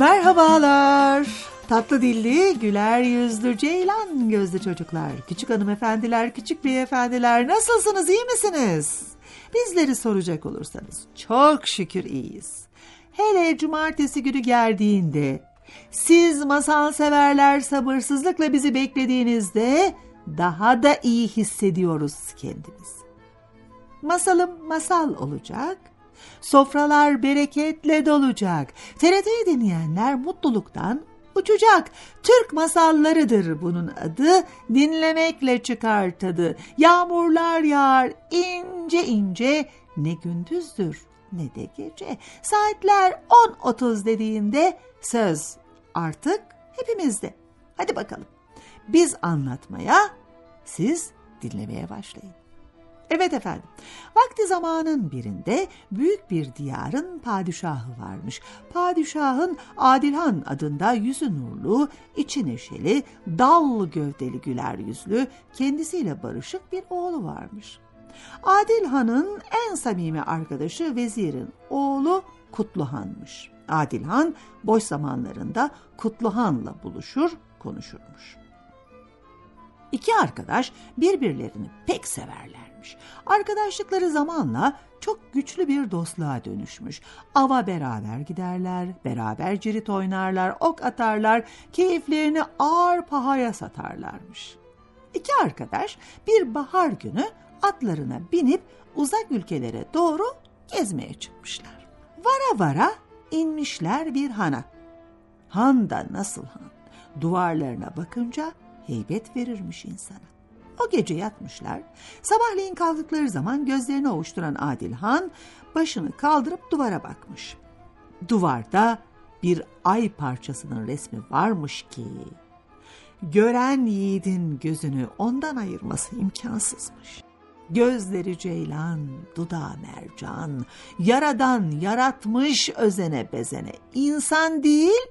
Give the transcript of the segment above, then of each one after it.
Merhabalar. Tatlı dilli, güler yüzlü, ceylan gözlü çocuklar, küçük hanımefendiler, küçük beyefendiler nasılsınız, iyi misiniz? Bizleri soracak olursanız çok şükür iyiyiz. Hele cumartesi günü geldiğinde, siz masal severler sabırsızlıkla bizi beklediğinizde daha da iyi hissediyoruz kendimiz. Masalım masal olacak, Sofralar bereketle dolacak. TRT'yi dinleyenler mutluluktan uçacak. Türk masallarıdır bunun adı. Dinlemekle çıkar tadı. Yağmurlar yağar ince ince. Ne gündüzdür ne de gece. Saatler 10.30 dediğinde söz artık hepimizde. Hadi bakalım. Biz anlatmaya, siz dinlemeye başlayın. Evet efendim. Vakti zamanın birinde büyük bir diyarın padişahı varmış. Padişahın Adilhan adında yüzü nurlu, içi neşeli, dal gövdeli güler yüzlü, kendisiyle barışık bir oğlu varmış. Adilhan'ın en samimi arkadaşı vezirin oğlu Kutluhan'mış. Adilhan boş zamanlarında Kutluhan'la buluşur, konuşurmuş. İki arkadaş birbirlerini pek severlermiş. Arkadaşlıkları zamanla çok güçlü bir dostluğa dönüşmüş. Ava beraber giderler, beraber cirit oynarlar, ok atarlar, keyiflerini ağır pahaya satarlarmış. İki arkadaş bir bahar günü atlarına binip uzak ülkelere doğru gezmeye çıkmışlar. Vara vara inmişler bir hana. Han da nasıl han? Duvarlarına bakınca heybet verirmiş insana. O gece yatmışlar. Sabahleyin kaldıkları zaman gözlerini ovuşturan Adil Han başını kaldırıp duvara bakmış. Duvarda bir ay parçasının resmi varmış ki gören yiğidin gözünü ondan ayırması imkansızmış. Gözleri ceylan, dudağı mercan, yaradan yaratmış özene bezene. İnsan değil,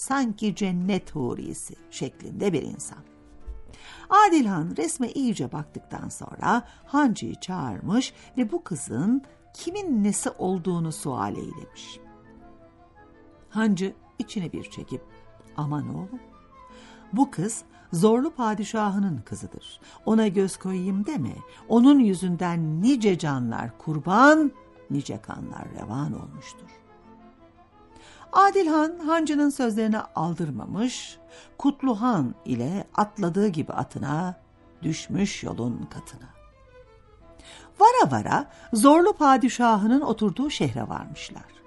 sanki cennet hurisi şeklinde bir insan. Adilhan resme iyice baktıktan sonra Hancı'yı çağırmış ve bu kızın kimin nesi olduğunu sual eylemiş. Hancı içine bir çekip aman oğlum bu kız zorlu padişahının kızıdır. Ona göz koyayım deme. Onun yüzünden nice canlar kurban, nice kanlar revan olmuştur. Adilhan hancının sözlerine aldırmamış, Kutluhan ile atladığı gibi atına düşmüş yolun katına. Vara vara zorlu padişahının oturduğu şehre varmışlar.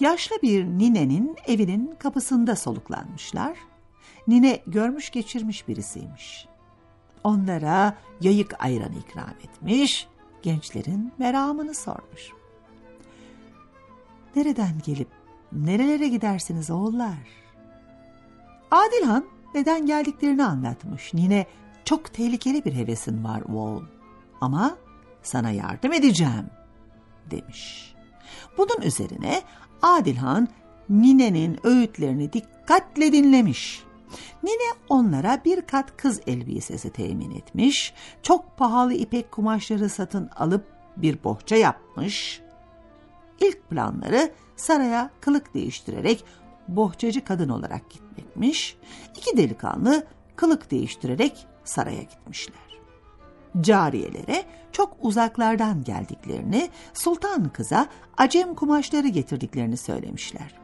Yaşlı bir ninenin evinin kapısında soluklanmışlar. Nine görmüş geçirmiş birisiymiş. Onlara yayık ayran ikram etmiş, gençlerin meramını sormuş. Nereden gelip nerelere gidersiniz oğullar? Adilhan neden geldiklerini anlatmış. Nine çok tehlikeli bir hevesin var oğul ama sana yardım edeceğim demiş. Bunun üzerine Adilhan Nine'nin öğütlerini dikkatle dinlemiş. Nine onlara bir kat kız elbisesi temin etmiş, çok pahalı ipek kumaşları satın alıp bir bohça yapmış. İlk planları saraya kılık değiştirerek bohçacı kadın olarak gitmekmiş. İki delikanlı kılık değiştirerek saraya gitmişler. Cariyelere çok uzaklardan geldiklerini, sultan kıza acem kumaşları getirdiklerini söylemişler.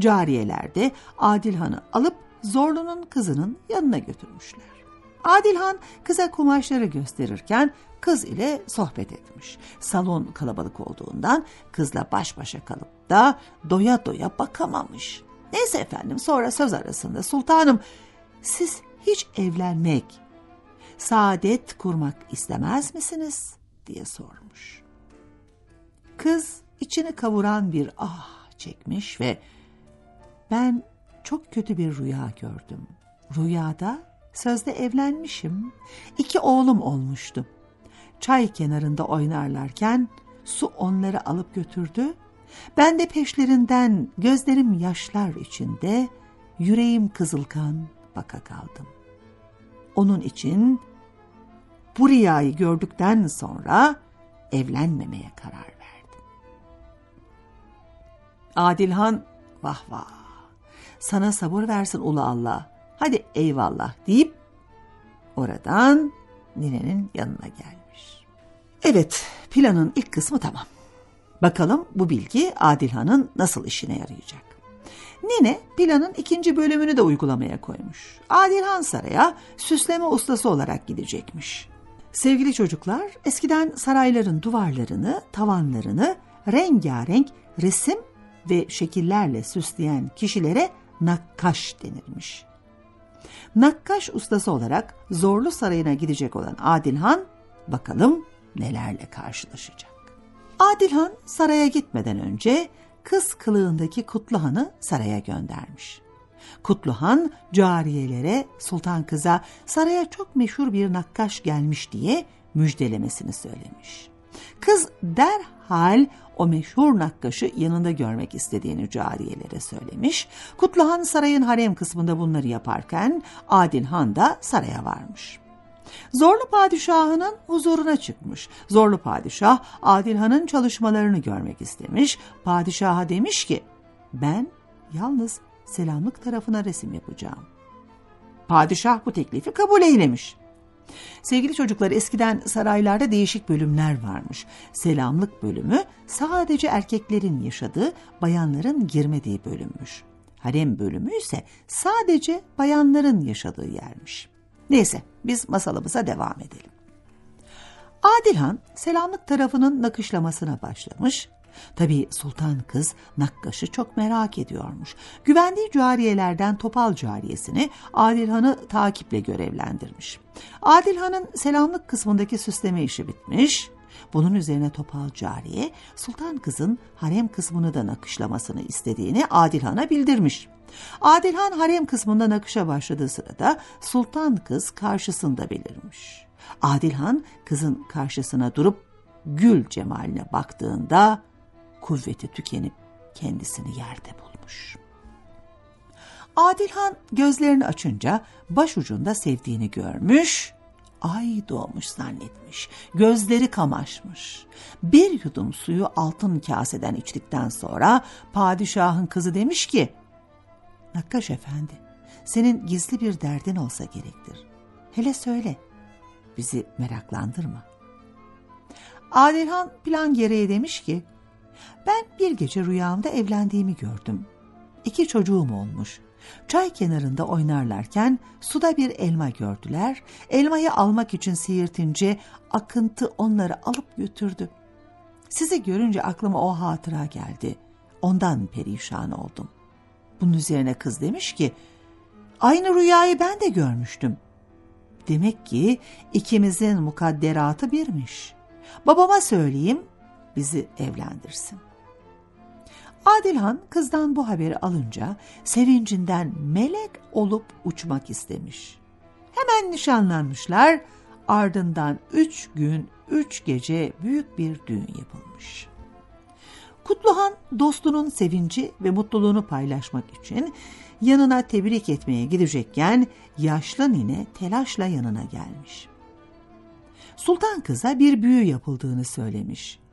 Cariyeler de Adilhan'ı alıp Zorlu'nun kızının yanına götürmüşler. Adilhan kıza kumaşları gösterirken kız ile sohbet etmiş. Salon kalabalık olduğundan kızla baş başa kalıp da doya doya bakamamış. Neyse efendim sonra söz arasında sultanım siz hiç evlenmek, saadet kurmak istemez misiniz diye sormuş. Kız içini kavuran bir ah çekmiş ve ben çok kötü bir rüya gördüm. Rüyada sözde evlenmişim. İki oğlum olmuştu. Çay kenarında oynarlarken su onları alıp götürdü. Ben de peşlerinden gözlerim yaşlar içinde, yüreğim kızılkan baka kaldım. Onun için bu rüyayı gördükten sonra evlenmemeye karar verdim. Adilhan vah vah sana sabır versin ulu Allah hadi eyvallah deyip oradan ninenin yanına gelmiş. Evet planın ilk kısmı tamam. Bakalım bu bilgi Adilhan'ın nasıl işine yarayacak. Nine planın ikinci bölümünü de uygulamaya koymuş. Adilhan Saray'a süsleme ustası olarak gidecekmiş. Sevgili çocuklar, eskiden sarayların duvarlarını, tavanlarını rengarenk resim ve şekillerle süsleyen kişilere nakkaş denirmiş. Nakkaş ustası olarak Zorlu Sarayı'na gidecek olan Adilhan bakalım nelerle karşılaşacak. Adilhan saraya gitmeden önce kız kılığındaki Kutluhan'ı saraya göndermiş. Kutluhan cariyelere sultan kıza saraya çok meşhur bir nakkaş gelmiş diye müjdelemesini söylemiş. Kız derhal o meşhur nakkaşı yanında görmek istediğini cariyelere söylemiş. Kutluhan sarayın harem kısmında bunları yaparken Adilhan da saraya varmış. Zorlu padişahının huzuruna çıkmış. Zorlu padişah Adilhan'ın çalışmalarını görmek istemiş. Padişaha demiş ki ben yalnız selamlık tarafına resim yapacağım. Padişah bu teklifi kabul eylemiş. Sevgili çocuklar eskiden saraylarda değişik bölümler varmış. Selamlık bölümü sadece erkeklerin yaşadığı, bayanların girmediği bölümmüş. Harem bölümü ise sadece bayanların yaşadığı yermiş. Neyse biz masalımıza devam edelim. Adilhan selamlık tarafının nakışlamasına başlamış. Tabii sultan kız nakkaşı çok merak ediyormuş. Güvendiği cariyelerden Topal cariyesini Adilhan'ı takiple görevlendirmiş. Adilhan'ın selamlık kısmındaki süsleme işi bitmiş. Bunun üzerine Topal cariye sultan kızın harem kısmını da nakışlamasını istediğini Adilhan'a bildirmiş. Adilhan harem kısmında nakışa başladığı sırada sultan kız karşısında belirmiş. Adilhan kızın karşısına durup gül cemaline baktığında kuvveti tükenip kendisini yerde bulmuş. Adilhan gözlerini açınca başucunda sevdiğini görmüş, ay doğmuş zannetmiş, gözleri kamaşmış. Bir yudum suyu altın kaseden içtikten sonra padişahın kızı demiş ki, Nakkaş efendi, senin gizli bir derdin olsa gerektir. Hele söyle, bizi meraklandırma. Adilhan plan gereği demiş ki, ben bir gece rüyamda evlendiğimi gördüm. İki çocuğum olmuş. Çay kenarında oynarlarken suda bir elma gördüler. Elmayı almak için sihirtince akıntı onları alıp götürdü. Sizi görünce aklıma o hatıra geldi. Ondan perişan oldum. Bunun üzerine kız demiş ki, aynı rüyayı ben de görmüştüm. Demek ki ikimizin mukadderatı birmiş. Babama söyleyeyim, bizi evlendirsin. Adilhan kızdan bu haberi alınca sevincinden melek olup uçmak istemiş. Hemen nişanlanmışlar, ardından üç gün, üç gece büyük bir düğün yapılmış. Kutluhan dostunun sevinci ve mutluluğunu paylaşmak için yanına tebrik etmeye gidecekken yaşlı nine telaşla yanına gelmiş. Sultan kıza bir büyü yapıldığını söylemiş.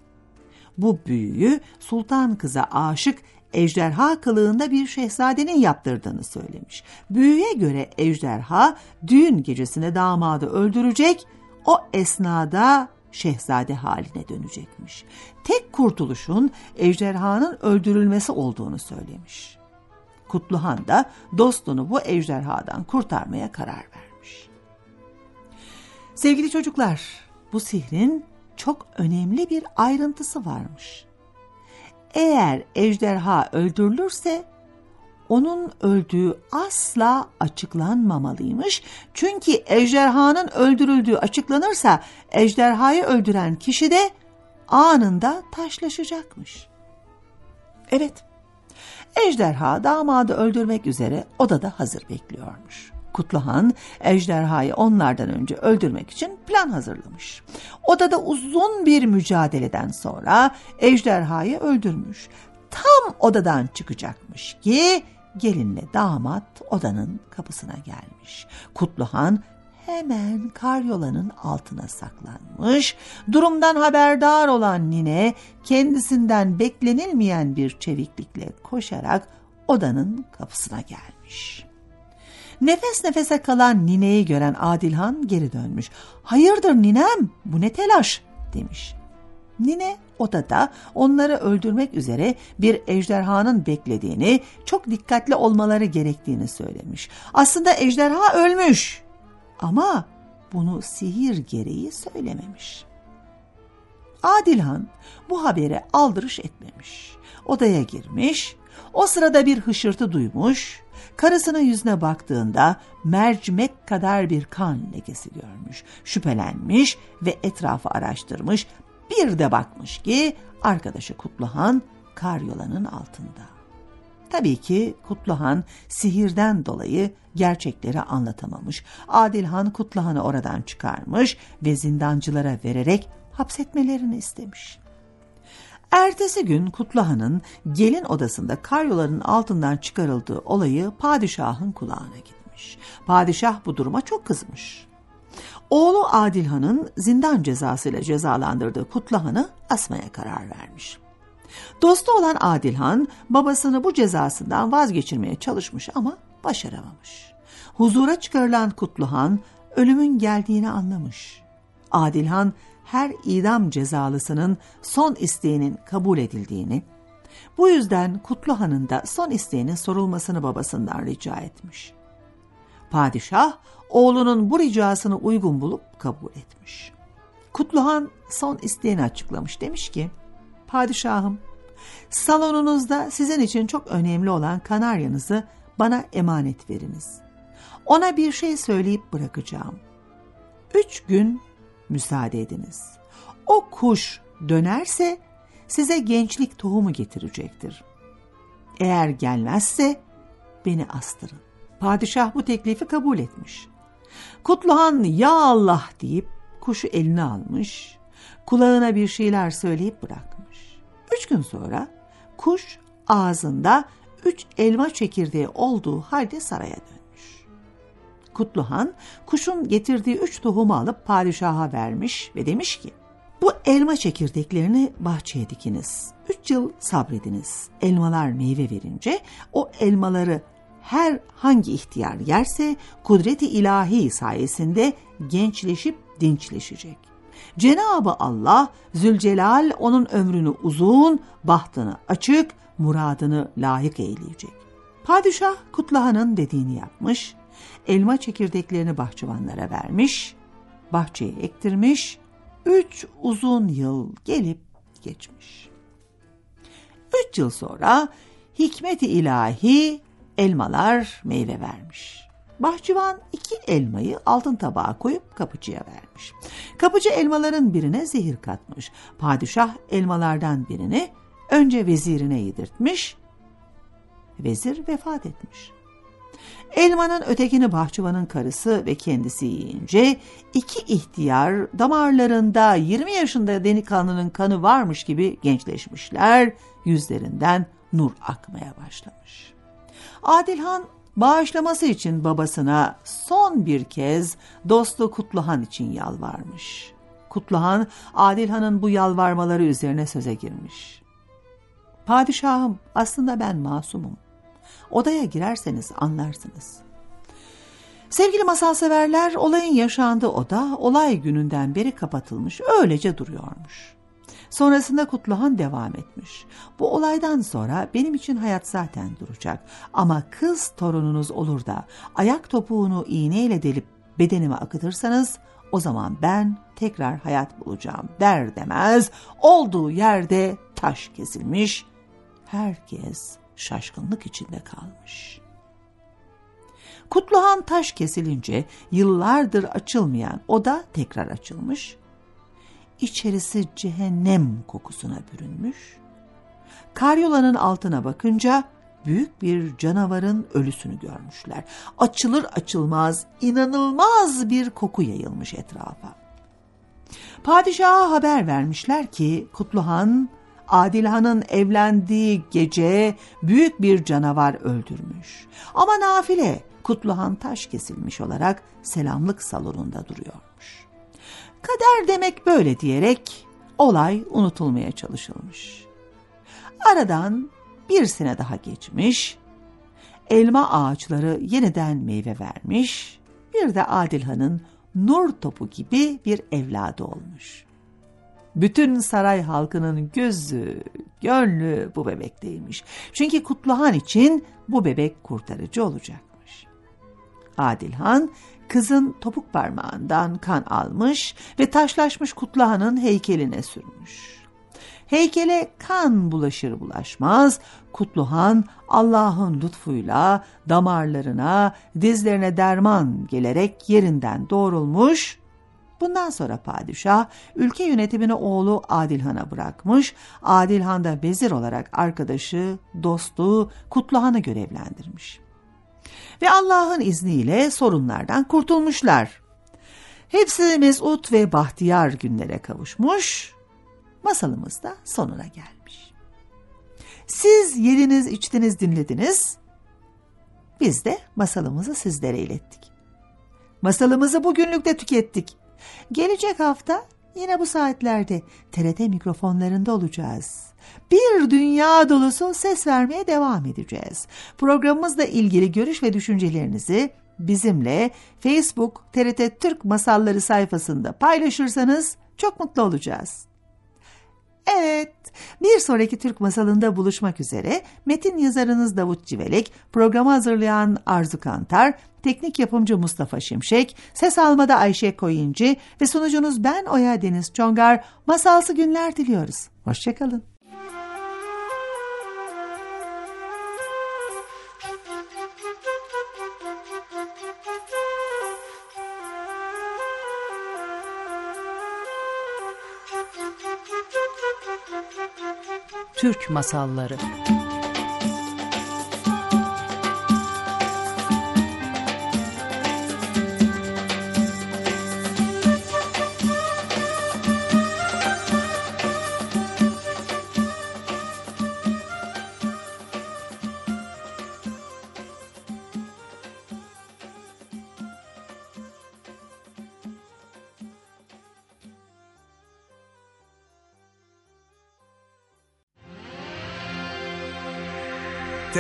Bu büyüyü sultan kıza aşık ejderha kılığında bir şehzadenin yaptırdığını söylemiş. Büyüye göre ejderha düğün gecesinde damadı öldürecek, o esnada şehzade haline dönecekmiş. Tek kurtuluşun ejderhanın öldürülmesi olduğunu söylemiş. Kutluhan da dostunu bu ejderhadan kurtarmaya karar vermiş. Sevgili çocuklar, bu sihrin çok önemli bir ayrıntısı varmış. Eğer ejderha öldürülürse onun öldüğü asla açıklanmamalıymış. Çünkü ejderhanın öldürüldüğü açıklanırsa ejderhayı öldüren kişi de anında taşlaşacakmış. Evet, ejderha damadı öldürmek üzere odada hazır bekliyormuş. Kutluhan ejderhayı onlardan önce öldürmek için plan hazırlamış. Odada uzun bir mücadeleden sonra ejderhayı öldürmüş. Tam odadan çıkacakmış ki gelinle damat odanın kapısına gelmiş. Kutluhan hemen karyolanın altına saklanmış. Durumdan haberdar olan nine kendisinden beklenilmeyen bir çeviklikle koşarak odanın kapısına gelmiş. Nefes nefese kalan nineyi gören Adilhan geri dönmüş. Hayırdır ninem bu ne telaş demiş. Nine odada onları öldürmek üzere bir ejderhanın beklediğini, çok dikkatli olmaları gerektiğini söylemiş. Aslında ejderha ölmüş ama bunu sihir gereği söylememiş. Adilhan bu habere aldırış etmemiş. Odaya girmiş, o sırada bir hışırtı duymuş, karısının yüzüne baktığında mercimek kadar bir kan lekesi görmüş. Şüphelenmiş ve etrafı araştırmış. Bir de bakmış ki arkadaşı Kutluhan karyolanın altında. Tabii ki Kutluhan sihirden dolayı gerçekleri anlatamamış. Adilhan Kutluhan'ı oradan çıkarmış ve zindancılara vererek hapsetmelerini istemiş. Ertesi gün Kutluhan'ın gelin odasında karyoların altından çıkarıldığı olayı padişahın kulağına gitmiş. Padişah bu duruma çok kızmış. Oğlu Adilhan'ın zindan cezasıyla cezalandırdığı Kutluhan'ı asmaya karar vermiş. Dostu olan Adilhan babasını bu cezasından vazgeçirmeye çalışmış ama başaramamış. Huzura çıkarılan Kutluhan ölümün geldiğini anlamış. Adilhan her idam cezalısının son isteğinin kabul edildiğini, bu yüzden Kutluhan'ın da son isteğinin sorulmasını babasından rica etmiş. Padişah oğlunun bu ricasını uygun bulup kabul etmiş. Kutluhan son isteğini açıklamış demiş ki, Padişahım, salonunuzda sizin için çok önemli olan kanaryanızı bana emanet veriniz. Ona bir şey söyleyip bırakacağım. Üç gün müsaade ediniz. O kuş dönerse size gençlik tohumu getirecektir. Eğer gelmezse beni astırın. Padişah bu teklifi kabul etmiş. Kutluhan ya Allah deyip kuşu eline almış, kulağına bir şeyler söyleyip bırakmış. Üç gün sonra kuş ağzında üç elma çekirdeği olduğu halde saraya dönmüş. Kutluhan kuşun getirdiği üç tohumu alıp padişaha vermiş ve demiş ki bu elma çekirdeklerini bahçeye dikiniz. Üç yıl sabrediniz. Elmalar meyve verince o elmaları her hangi ihtiyar yerse kudreti ilahi sayesinde gençleşip dinçleşecek. Cenabı Allah Zülcelal onun ömrünü uzun, bahtını açık, muradını layık eyleyecek. Padişah Kutluhan'ın dediğini yapmış, elma çekirdeklerini bahçıvanlara vermiş, bahçeye ektirmiş, üç uzun yıl gelip geçmiş. Üç yıl sonra hikmeti ilahi elmalar meyve vermiş. Bahçıvan iki elmayı altın tabağa koyup kapıcıya vermiş. Kapıcı elmaların birine zehir katmış. Padişah elmalardan birini önce vezirine yedirtmiş. Vezir vefat etmiş. Elmanın ötekini bahçıvanın karısı ve kendisi yiyince iki ihtiyar damarlarında 20 yaşında delikanlının kanı varmış gibi gençleşmişler, yüzlerinden nur akmaya başlamış. Adilhan bağışlaması için babasına son bir kez dostu Kutluhan için yalvarmış. Kutluhan Adilhan'ın bu yalvarmaları üzerine söze girmiş. Padişahım aslında ben masumum. Odaya girerseniz anlarsınız. Sevgili masal severler olayın yaşandığı oda olay gününden beri kapatılmış öylece duruyormuş. Sonrasında Kutluhan devam etmiş. Bu olaydan sonra benim için hayat zaten duracak. Ama kız torununuz olur da ayak topuğunu iğneyle delip bedenime akıtırsanız o zaman ben tekrar hayat bulacağım der demez olduğu yerde taş kesilmiş. Herkes şaşkınlık içinde kalmış. Kutluhan taş kesilince yıllardır açılmayan oda tekrar açılmış. İçerisi cehennem kokusuna bürünmüş. Karyolanın altına bakınca büyük bir canavarın ölüsünü görmüşler. Açılır açılmaz inanılmaz bir koku yayılmış etrafa. Padişaha haber vermişler ki Kutluhan, Adilhan'ın evlendiği gece büyük bir canavar öldürmüş. Ama nafile Kutluhan taş kesilmiş olarak selamlık salonunda duruyormuş. Kader demek böyle diyerek olay unutulmaya çalışılmış. Aradan bir sene daha geçmiş, elma ağaçları yeniden meyve vermiş, bir de Adilhan'ın nur topu gibi bir evladı olmuş. Bütün saray halkının gözü, gönlü bu bebekteymiş. Çünkü Kutluhan için bu bebek kurtarıcı olacakmış. Adilhan kızın topuk parmağından kan almış ve taşlaşmış Kutluhan'ın heykeline sürmüş. Heykele kan bulaşır bulaşmaz Kutluhan Allah'ın lütfuyla damarlarına, dizlerine derman gelerek yerinden doğrulmuş. Bundan sonra padişah ülke yönetimini oğlu Adilhan'a bırakmış. Adilhan da vezir olarak arkadaşı, dostu Kutluhan'ı görevlendirmiş. Ve Allah'ın izniyle sorunlardan kurtulmuşlar. Hepsi mesut ve bahtiyar günlere kavuşmuş masalımız da sonuna gelmiş. Siz yediniz, içtiniz, dinlediniz. Biz de masalımızı sizlere ilettik. Masalımızı bugünlük de tükettik. Gelecek hafta yine bu saatlerde TRT mikrofonlarında olacağız. Bir dünya dolusu ses vermeye devam edeceğiz. Programımızla ilgili görüş ve düşüncelerinizi bizimle Facebook TRT Türk Masalları sayfasında paylaşırsanız çok mutlu olacağız. Evet, bir sonraki Türk masalında buluşmak üzere metin yazarınız Davut Civelek, programı hazırlayan Arzu Kantar, teknik yapımcı Mustafa Şimşek, ses almada Ayşe Koyuncu ve sunucunuz ben Oya Deniz Çongar masalsı günler diliyoruz. Hoşçakalın. Türk Masalları